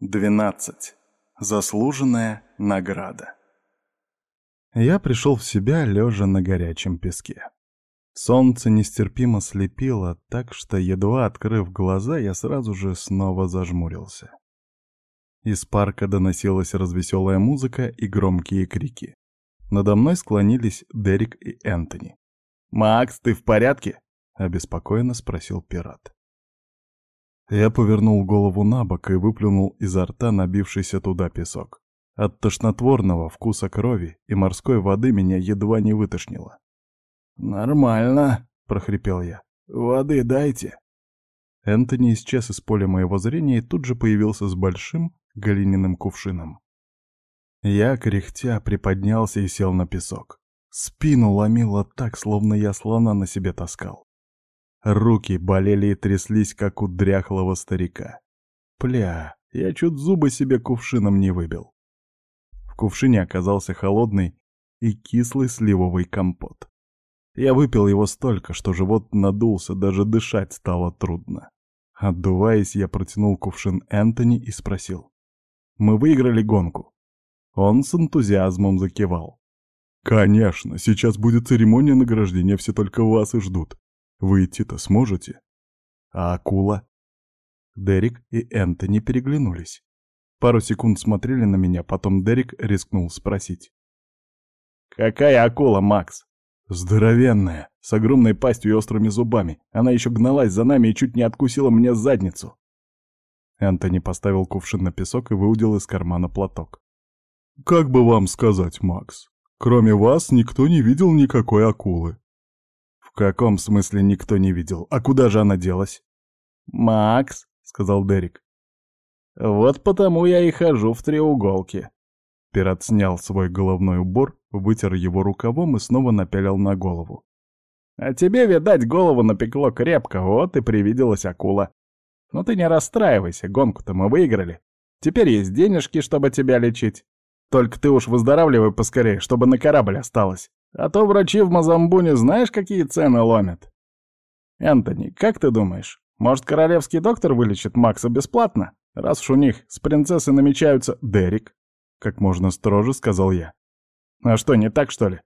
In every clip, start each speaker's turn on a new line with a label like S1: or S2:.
S1: 12. Заслуженная награда. Я пришел в себя, лежа на горячем песке. Солнце нестерпимо слепило, так что, едва открыв глаза, я сразу же снова зажмурился. Из парка доносилась развеселая музыка и громкие крики. Надо мной склонились Дерек и Энтони. «Макс, ты в порядке?» — обеспокоенно спросил пират. Я повернул голову на бок и выплюнул изо рта набившийся туда песок. От тошнотворного вкуса крови и морской воды меня едва не вытошнило. «Нормально», — прохрипел я. «Воды дайте». Энтони исчез из поля моего зрения и тут же появился с большим глиняным кувшином. Я, кряхтя, приподнялся и сел на песок. Спину ломило так, словно я слона на себе таскал. Руки болели и тряслись, как у дряхлого старика. Пля, я чуть зубы себе кувшином не выбил. В кувшине оказался холодный и кислый сливовый компот. Я выпил его столько, что живот надулся, даже дышать стало трудно. Отдуваясь, я протянул кувшин Энтони и спросил. «Мы выиграли гонку?» Он с энтузиазмом закивал. «Конечно, сейчас будет церемония награждения, все только вас и ждут. Вы идти-то сможете? А акула? Дерек и Энтони переглянулись. Пару секунд смотрели на меня, потом Дерек рискнул спросить. «Какая акула, Макс?» «Здоровенная, с огромной пастью и острыми зубами. Она еще гналась за нами и чуть не откусила мне задницу». Энтони поставил кувшин на песок и выудил из кармана платок. «Как бы вам сказать, Макс? Кроме вас никто не видел никакой акулы. «В каком смысле никто не видел? А куда же она делась?» «Макс», — сказал Дерек. «Вот потому я и хожу в треуголке». Пират снял свой головной убор, вытер его рукавом и снова напялил на голову. «А тебе, видать, голову напекло крепко, вот и привиделась акула. Но ты не расстраивайся, гонку-то мы выиграли. Теперь есть денежки, чтобы тебя лечить. Только ты уж выздоравливай поскорее, чтобы на корабль осталось. А то врачи в Мазамбуне знаешь, какие цены ломят? Энтони, как ты думаешь, может, королевский доктор вылечит Макса бесплатно? Раз уж у них с принцессой намечаются... Дерек, как можно строже сказал я. А что, не так, что ли?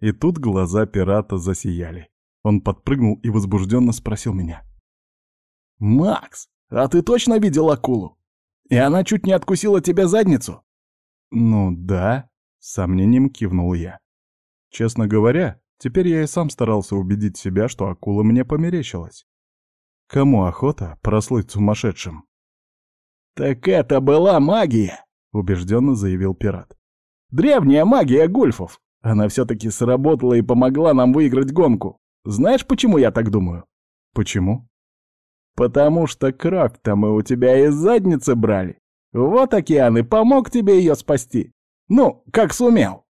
S1: И тут глаза пирата засияли. Он подпрыгнул и возбужденно спросил меня. «Макс, а ты точно видел акулу? И она чуть не откусила тебе задницу?» «Ну да», — сомнением кивнул я. Честно говоря, теперь я и сам старался убедить себя, что акула мне померещилась. Кому охота прослыть сумасшедшим? «Так это была магия!» — убежденно заявил пират. «Древняя магия гульфов! Она все-таки сработала и помогла нам выиграть гонку. Знаешь, почему я так думаю?» «Почему?» «Потому что кровь-то мы у тебя из задницы брали. Вот океан и помог тебе ее спасти. Ну, как сумел!»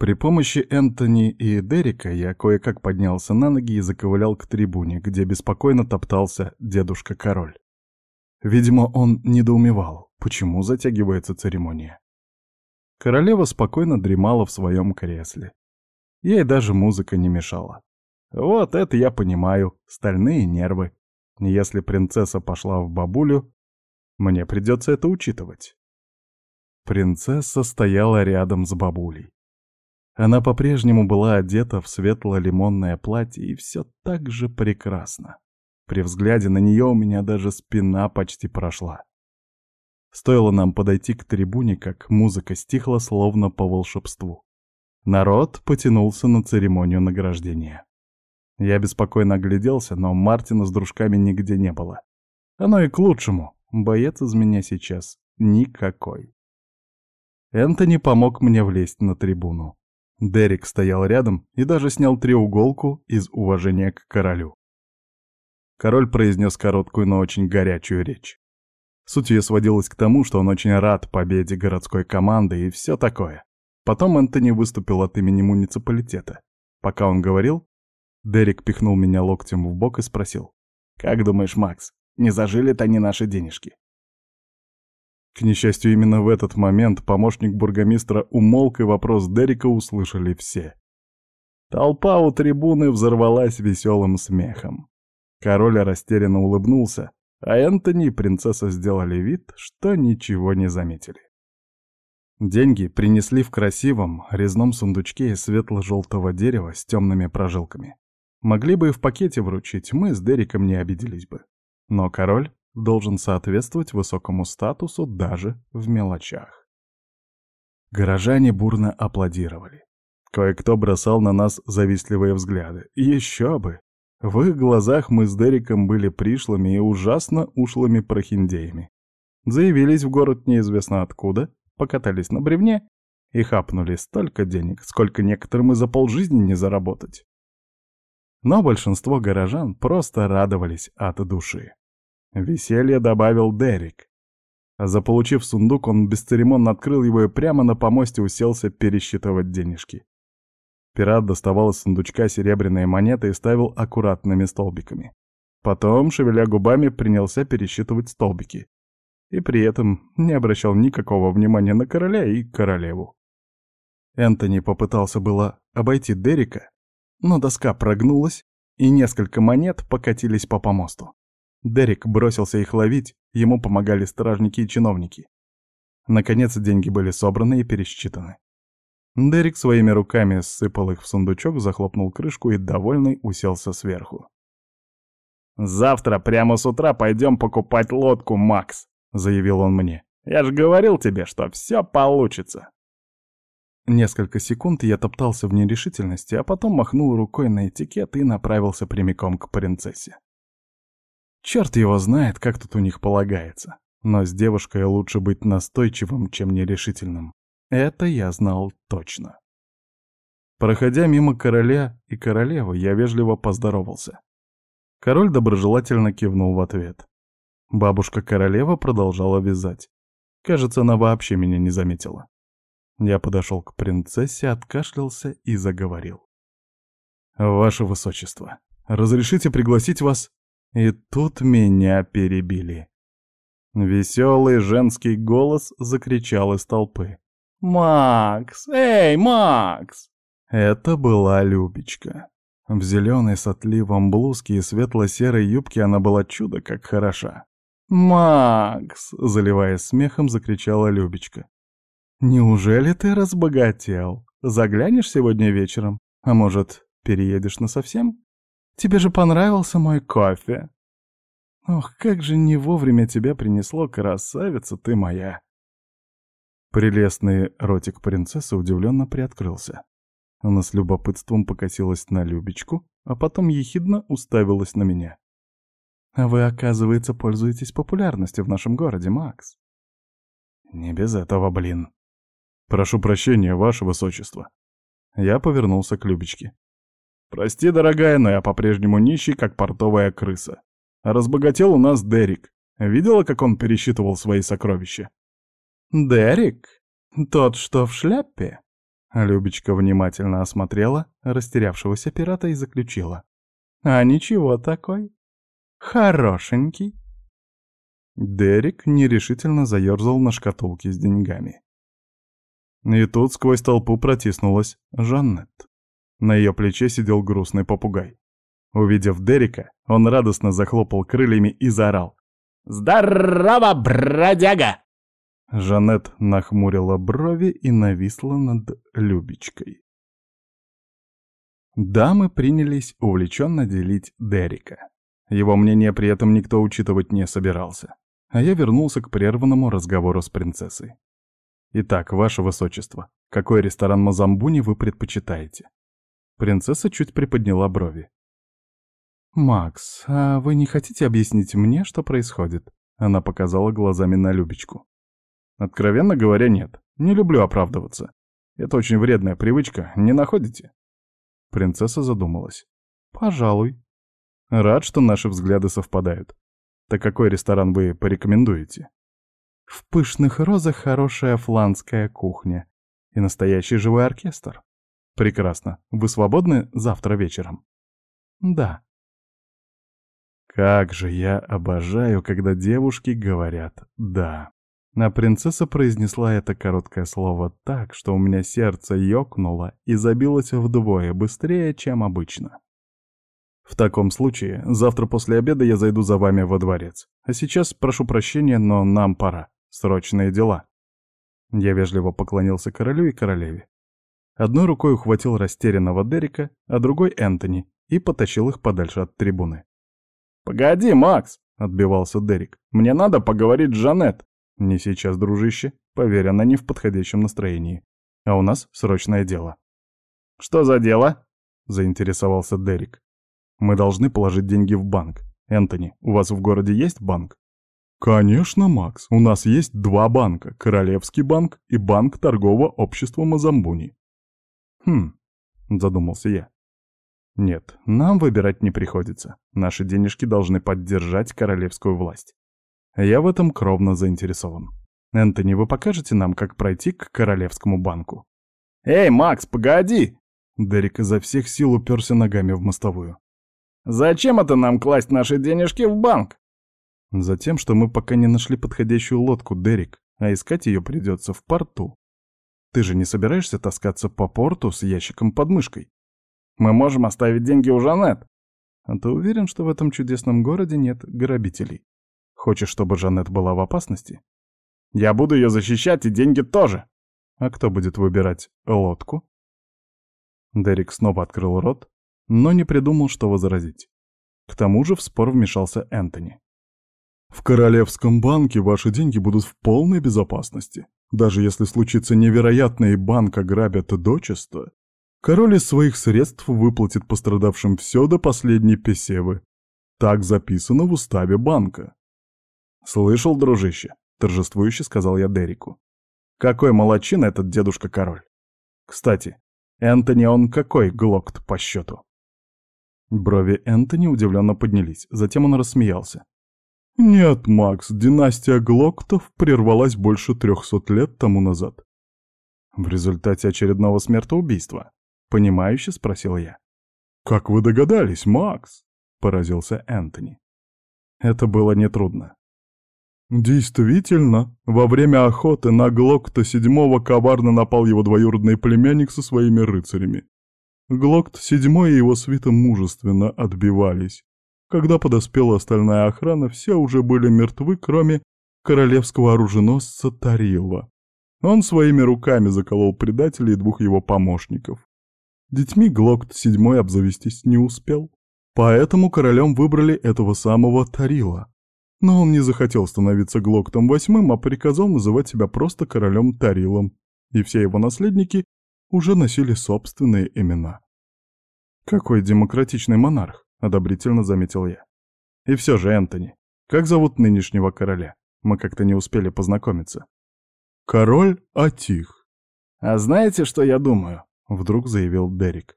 S1: При помощи Энтони и Дерека я кое-как поднялся на ноги и заковылял к трибуне, где беспокойно топтался дедушка-король. Видимо, он недоумевал, почему затягивается церемония. Королева спокойно дремала в своем кресле. Ей даже музыка не мешала. Вот это я понимаю, стальные нервы. Если принцесса пошла в бабулю, мне придется это учитывать. Принцесса стояла рядом с бабулей. Она по-прежнему была одета в светло-лимонное платье и все так же прекрасно. При взгляде на нее у меня даже спина почти прошла. Стоило нам подойти к трибуне, как музыка стихла словно по волшебству. Народ потянулся на церемонию награждения. Я беспокойно огляделся, но Мартина с дружками нигде не было. Оно и к лучшему. Боец из меня сейчас никакой. Энтони помог мне влезть на трибуну. Дерек стоял рядом и даже снял треуголку из уважения к королю. Король произнес короткую, но очень горячую речь. Суть ее сводилась к тому, что он очень рад победе городской команды и все такое. Потом Энтони выступил от имени муниципалитета. Пока он говорил, Дерек пихнул меня локтем в бок и спросил. «Как думаешь, Макс, не зажили-то они наши денежки?» К несчастью, именно в этот момент помощник бургомистра умолк, и вопрос Дерека услышали все. Толпа у трибуны взорвалась веселым смехом. Король растерянно улыбнулся, а Энтони и принцесса сделали вид, что ничего не заметили. Деньги принесли в красивом резном сундучке из светло-желтого дерева с темными прожилками. Могли бы и в пакете вручить, мы с Дериком не обиделись бы. Но король должен соответствовать высокому статусу даже в мелочах. Горожане бурно аплодировали. Кое-кто бросал на нас завистливые взгляды. Еще бы! В их глазах мы с Дериком были пришлыми и ужасно ушлыми прохиндеями. Заявились в город неизвестно откуда, покатались на бревне и хапнули столько денег, сколько некоторым и за полжизни не заработать. Но большинство горожан просто радовались от души. Веселье добавил Дерек. Заполучив сундук, он бесцеремонно открыл его и прямо на помосте уселся пересчитывать денежки. Пират доставал из сундучка серебряные монеты и ставил аккуратными столбиками. Потом, шевеля губами, принялся пересчитывать столбики. И при этом не обращал никакого внимания на короля и королеву. Энтони попытался было обойти Дерека, но доска прогнулась, и несколько монет покатились по помосту. Дерек бросился их ловить, ему помогали стражники и чиновники. Наконец деньги были собраны и пересчитаны. Дерек своими руками сыпал их в сундучок, захлопнул крышку и, довольный, уселся сверху. «Завтра прямо с утра пойдем покупать лодку, Макс», — заявил он мне. «Я же говорил тебе, что все получится». Несколько секунд я топтался в нерешительности, а потом махнул рукой на этикет и направился прямиком к принцессе. Черт его знает, как тут у них полагается. Но с девушкой лучше быть настойчивым, чем нерешительным. Это я знал точно. Проходя мимо короля и королевы, я вежливо поздоровался. Король доброжелательно кивнул в ответ. Бабушка-королева продолжала вязать. Кажется, она вообще меня не заметила. Я подошел к принцессе, откашлялся и заговорил. «Ваше высочество, разрешите пригласить вас и тут меня перебили. Веселый женский голос закричал из толпы. «Макс! Эй, Макс!» Это была Любечка. В зеленой с отливом блузке и светло-серой юбке она была чудо как хороша. «Макс!» — заливаясь смехом, закричала Любечка. «Неужели ты разбогател? Заглянешь сегодня вечером? А может, переедешь насовсем?» Тебе же понравился мой кофе. Ох, как же не вовремя тебя принесло, красавица ты моя. Прелестный ротик принцессы удивленно приоткрылся. Она с любопытством покосилась на Любечку, а потом ехидно уставилась на меня. «А вы, оказывается, пользуетесь популярностью в нашем городе, Макс». «Не без этого, блин». «Прошу прощения, ваше высочество». Я повернулся к Любечке. Прости, дорогая, но я по-прежнему нищий, как портовая крыса. разбогател у нас Дерек. Видела, как он пересчитывал свои сокровища? Дерек? Тот, что в шляпе? Любечка внимательно осмотрела растерявшегося пирата и заключила. А ничего такой. Хорошенький. Дерек нерешительно заерзал на шкатулке с деньгами. И тут сквозь толпу протиснулась Жаннет. На ее плече сидел грустный попугай. Увидев Дерека, он радостно захлопал крыльями и заорал. «Здорово, бродяга!» Жанет нахмурила брови и нависла над Любечкой. Дамы принялись увлеченно делить Дерека. Его мнение при этом никто учитывать не собирался. А я вернулся к прерванному разговору с принцессой. «Итак, ваше высочество, какой ресторан Мазамбуни вы предпочитаете?» Принцесса чуть приподняла брови. «Макс, а вы не хотите объяснить мне, что происходит?» Она показала глазами на Любечку. «Откровенно говоря, нет. Не люблю оправдываться. Это очень вредная привычка, не находите?» Принцесса задумалась. «Пожалуй. Рад, что наши взгляды совпадают. Так какой ресторан вы порекомендуете?» «В пышных розах хорошая фланская кухня и настоящий живой оркестр. Прекрасно. Вы свободны завтра вечером? Да. Как же я обожаю, когда девушки говорят «да». А принцесса произнесла это короткое слово так, что у меня сердце ёкнуло и забилось вдвое быстрее, чем обычно. В таком случае, завтра после обеда я зайду за вами во дворец. А сейчас прошу прощения, но нам пора. Срочные дела. Я вежливо поклонился королю и королеве. Одной рукой ухватил растерянного Дерека, а другой — Энтони, и потащил их подальше от трибуны.
S2: «Погоди, Макс!» — отбивался Дерек. «Мне надо поговорить с Жанет».
S1: «Не сейчас, дружище. Поверь, она не в подходящем настроении. А у нас срочное дело».
S2: «Что за дело?»
S1: — заинтересовался Дерек. Мы должны положить деньги в банк. Энтони, у вас в городе есть банк? Конечно, Макс. У нас есть два банка. Королевский банк и банк торгового общества Мазамбуни. Хм, задумался я. Нет, нам выбирать не приходится. Наши денежки должны поддержать королевскую власть. Я в этом кровно заинтересован. Энтони, вы покажете нам, как пройти к королевскому банку?
S2: Эй, Макс, погоди!
S1: Дерек изо всех сил уперся ногами в мостовую.
S2: Зачем это нам класть наши денежки в банк?
S1: Затем, что мы пока не нашли подходящую лодку, Дерек, а искать ее придется в порту. Ты же не собираешься таскаться по порту с ящиком под мышкой?
S2: Мы можем оставить деньги у Жанет.
S1: А ты уверен, что в этом чудесном городе нет грабителей? Хочешь, чтобы Жанет была в опасности?
S2: Я буду ее защищать, и деньги тоже.
S1: А кто будет выбирать лодку? Дерек снова открыл рот, но не придумал, что возразить. К тому же в спор вмешался Энтони. «В Королевском банке ваши деньги будут в полной безопасности. Даже если случится невероятное и банк ограбят дочисто, король из своих средств выплатит пострадавшим все до последней песевы. Так записано в уставе банка».
S2: «Слышал, дружище?» — торжествующе сказал я Дереку. «Какой молодчина этот дедушка-король! Кстати, Энтони он какой глокт по счету?»
S1: Брови Энтони удивленно поднялись, затем он рассмеялся. «Нет, Макс, династия Глоктов прервалась больше трехсот лет тому назад».
S2: «В результате очередного смертоубийства?» — понимающе спросил я.
S1: «Как вы догадались, Макс?» — поразился Энтони. Это было нетрудно. Действительно, во время охоты на Глокта седьмого коварно напал его двоюродный племянник со своими рыцарями. Глокт седьмой и его свита мужественно отбивались. Когда подоспела остальная охрана, все уже были мертвы, кроме королевского оруженосца Тарила. Он своими руками заколол предателей и двух его помощников. Детьми Глокт седьмой обзавестись не успел. Поэтому королем выбрали этого самого Тарила. Но он не захотел становиться Глоктом восьмым, а приказал называть себя просто королем Тарилом. И все его наследники уже носили собственные имена. «Какой демократичный монарх», — одобрительно заметил я. «И все же, Энтони, как зовут нынешнего короля? Мы как-то не успели познакомиться». «Король Атих».
S2: «А знаете, что я думаю?» — вдруг заявил Дерек.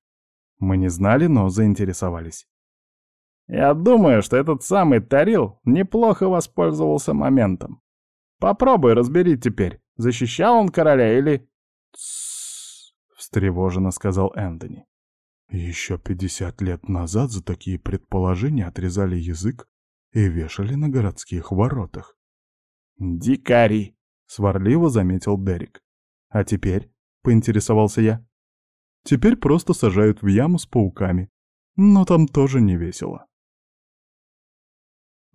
S1: Мы не знали, но заинтересовались.
S2: «Я думаю, что этот самый Тарил неплохо воспользовался моментом. Попробуй разбери теперь, защищал он короля или...»
S1: встревоженно сказал Энтони. Еще пятьдесят лет назад за такие предположения отрезали язык и вешали на городских воротах.
S2: «Дикари!» — сварливо заметил Дерек.
S1: «А теперь?» — поинтересовался я. «Теперь просто сажают в яму с пауками. Но там тоже не весело».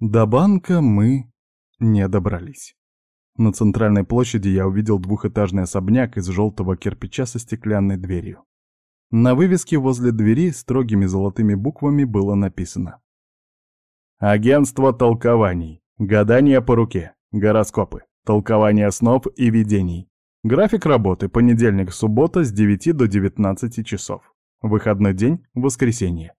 S1: До банка мы не добрались. На центральной площади я увидел двухэтажный особняк из желтого кирпича со стеклянной дверью. На вывеске возле двери строгими золотыми буквами было написано «Агентство толкований. Гадания по руке. Гороскопы. Толкование снов и видений. График работы. Понедельник-суббота с 9 до 19 часов. Выходной день — воскресенье».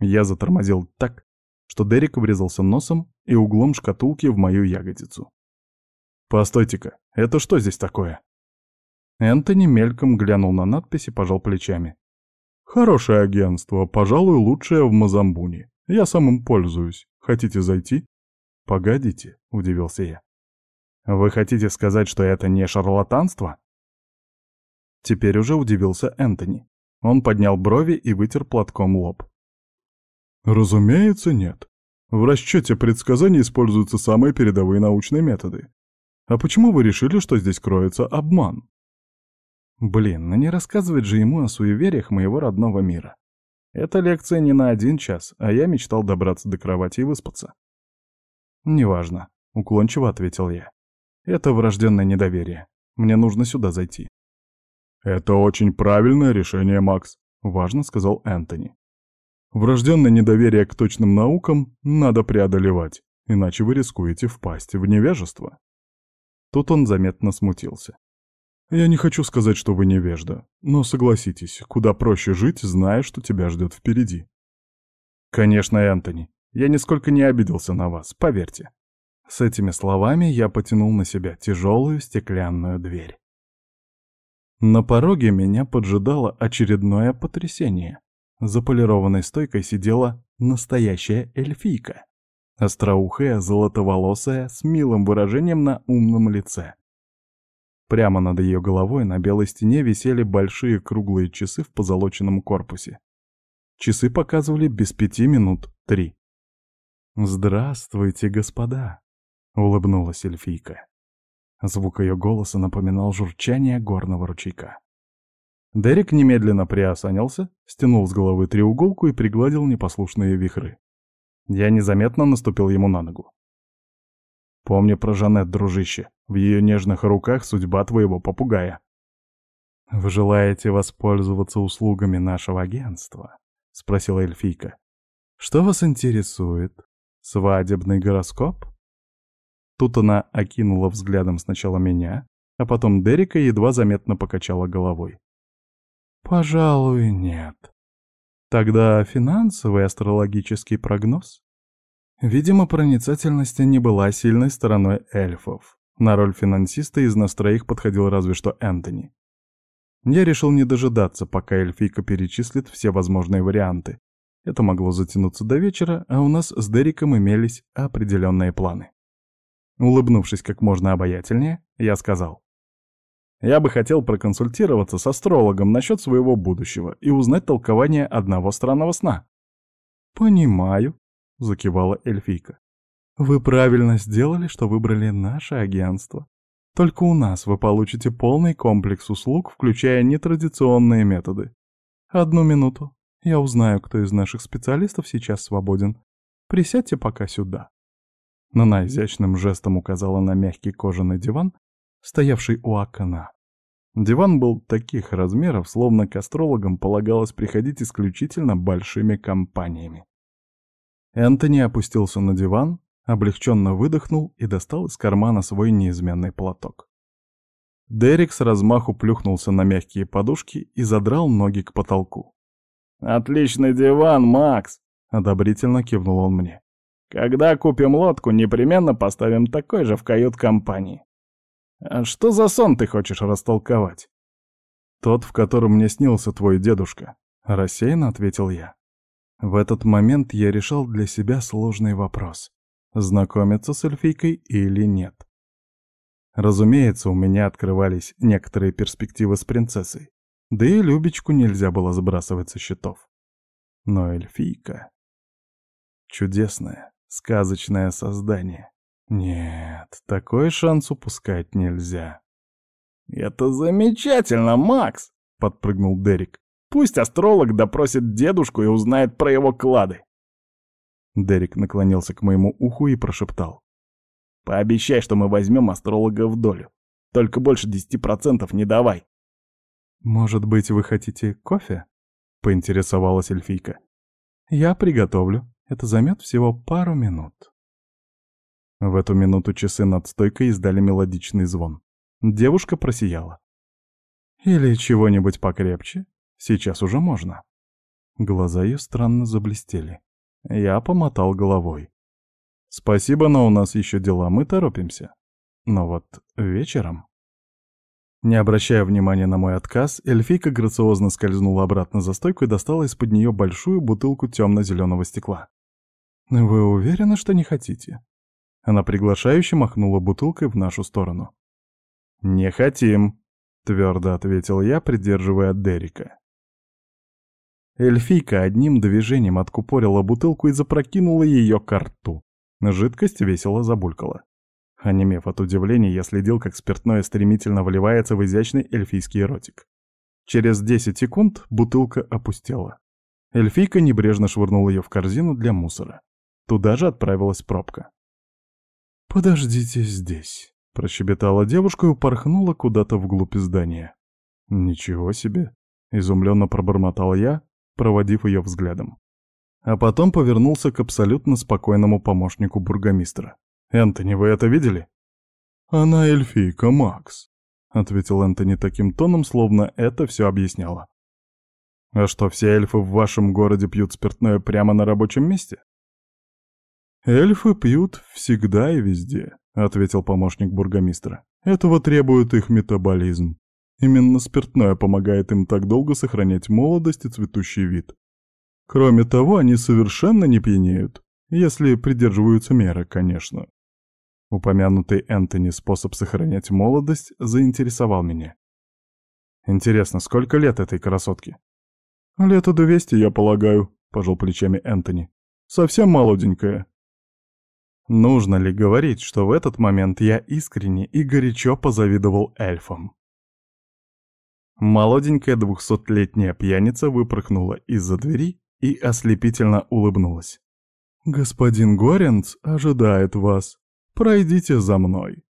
S1: Я затормозил так, что Дерек врезался носом и углом шкатулки в мою ягодицу. «Постойте-ка, это что здесь такое?» Энтони мельком глянул на надпись и пожал плечами. «Хорошее агентство, пожалуй, лучшее в Мазамбуне. Я сам им пользуюсь. Хотите зайти?» «Погодите», — удивился я. «Вы хотите сказать, что это не шарлатанство?» Теперь уже удивился Энтони. Он поднял брови и вытер платком лоб. «Разумеется, нет. В расчете предсказаний используются самые передовые научные методы. А почему вы решили, что здесь кроется обман? Блин, ну не рассказывать же ему о суевериях моего родного мира. Эта лекция не на один час, а я мечтал добраться до кровати и выспаться. «Неважно», — уклончиво ответил я. «Это врожденное недоверие. Мне нужно сюда зайти». «Это очень правильное решение, Макс», — важно сказал Энтони. «Врожденное недоверие к точным наукам надо преодолевать, иначе вы рискуете впасть в невежество». Тут он заметно смутился. «Я не хочу сказать, что вы невежда, но согласитесь, куда проще жить, зная, что тебя ждет впереди». «Конечно, Энтони, я нисколько не обиделся на вас, поверьте». С этими словами я потянул на себя тяжелую стеклянную дверь. На пороге меня поджидало очередное потрясение. За полированной стойкой сидела настоящая эльфийка. Остроухая, золотоволосая, с милым выражением на умном лице. Прямо над ее головой на белой стене висели большие круглые часы в позолоченном корпусе. Часы показывали без пяти минут три. «Здравствуйте, господа!» — улыбнулась эльфийка. Звук ее голоса напоминал журчание горного ручейка. Дерек немедленно приосанился, стянул с головы треуголку и пригладил непослушные вихры. Я незаметно наступил ему на ногу. «Помни про Жанет, дружище. В ее нежных руках судьба твоего попугая». «Вы желаете воспользоваться услугами нашего агентства?» — спросила эльфийка. «Что вас интересует? Свадебный гороскоп?» Тут она окинула взглядом сначала меня, а потом Дерека едва заметно покачала головой. «Пожалуй, нет. Тогда финансовый астрологический прогноз?» Видимо, проницательность не была сильной стороной эльфов. На роль финансиста из нас троих подходил разве что Энтони. Я решил не дожидаться, пока эльфийка перечислит все возможные варианты. Это могло затянуться до вечера, а у нас с Дериком имелись определенные планы. Улыбнувшись как можно обаятельнее, я сказал. Я бы хотел проконсультироваться с астрологом насчет своего будущего и узнать толкование одного странного сна. «Понимаю», — закивала эльфийка. «Вы правильно сделали, что выбрали наше агентство. Только у нас вы получите полный комплекс услуг, включая нетрадиционные методы. Одну минуту. Я узнаю, кто из наших специалистов сейчас свободен. Присядьте пока сюда». Нана изящным жестом указала на мягкий кожаный диван, стоявший у окна. Диван был таких размеров, словно к астрологам полагалось приходить исключительно большими компаниями. Энтони опустился на диван, облегченно выдохнул и достал из кармана свой неизменный платок. Дерек с размаху плюхнулся на мягкие подушки и задрал ноги к потолку. «Отличный диван, Макс!» — одобрительно кивнул он мне. Когда купим лодку, непременно поставим такой же в кают-компании. А что за сон ты хочешь растолковать? Тот, в котором мне снился твой дедушка, рассеянно ответил я. В этот момент я решал для себя сложный вопрос. Знакомиться с эльфийкой или нет? Разумеется, у меня открывались некоторые перспективы с принцессой. Да и Любечку нельзя было сбрасывать со счетов. Но эльфийка... Чудесная, Сказочное создание. Нет, такой шанс упускать нельзя. «Это замечательно, Макс!» — подпрыгнул Дерек. «Пусть астролог допросит дедушку и узнает про его клады». Дерек наклонился к моему уху и прошептал. «Пообещай, что мы возьмем астролога в долю. Только больше десяти процентов не давай». «Может быть, вы хотите кофе?» — поинтересовалась эльфийка. «Я приготовлю», это займет всего пару минут. В эту минуту часы над стойкой издали мелодичный звон. Девушка просияла. «Или чего-нибудь покрепче? Сейчас уже можно». Глаза ее странно заблестели. Я помотал головой. «Спасибо, но у нас еще дела, мы торопимся. Но вот вечером...» Не обращая внимания на мой отказ, эльфийка грациозно скользнула обратно за стойку и достала из-под нее большую бутылку темно-зеленого стекла. «Вы уверены, что не хотите?» Она приглашающе махнула бутылкой в нашу сторону. «Не хотим», — твердо ответил я, придерживая Дерека. Эльфийка одним движением откупорила бутылку и запрокинула ее к рту. Жидкость весело забулькала. Онемев от удивления, я следил, как спиртное стремительно вливается в изящный эльфийский ротик. Через 10 секунд бутылка опустела. Эльфийка небрежно швырнула ее в корзину для мусора. Туда же отправилась пробка. «Подождите здесь», — прощебетала девушка и упорхнула куда-то вглубь здания. «Ничего себе!» — изумленно пробормотал я, проводив ее взглядом. А потом повернулся к абсолютно спокойному помощнику бургомистра. «Энтони, вы это видели?» «Она эльфийка, Макс», — ответил Энтони таким тоном, словно это все объясняло. «А что, все эльфы в вашем городе пьют спиртное прямо на рабочем месте?» «Эльфы пьют всегда и везде», — ответил помощник бургомистра. «Этого требует их метаболизм. Именно спиртное помогает им так долго сохранять молодость и цветущий вид. Кроме того, они совершенно не пьянеют, если придерживаются меры, конечно. Упомянутый Энтони способ сохранять молодость заинтересовал меня. Интересно, сколько лет этой красотке? Лето двести, я полагаю, пожал плечами Энтони. Совсем молоденькая. Нужно ли говорить, что в этот момент я искренне и горячо позавидовал эльфам? Молоденькая двухсотлетняя пьяница выпорхнула из-за двери и ослепительно улыбнулась. «Господин Горенц ожидает вас. Пройдите за мной».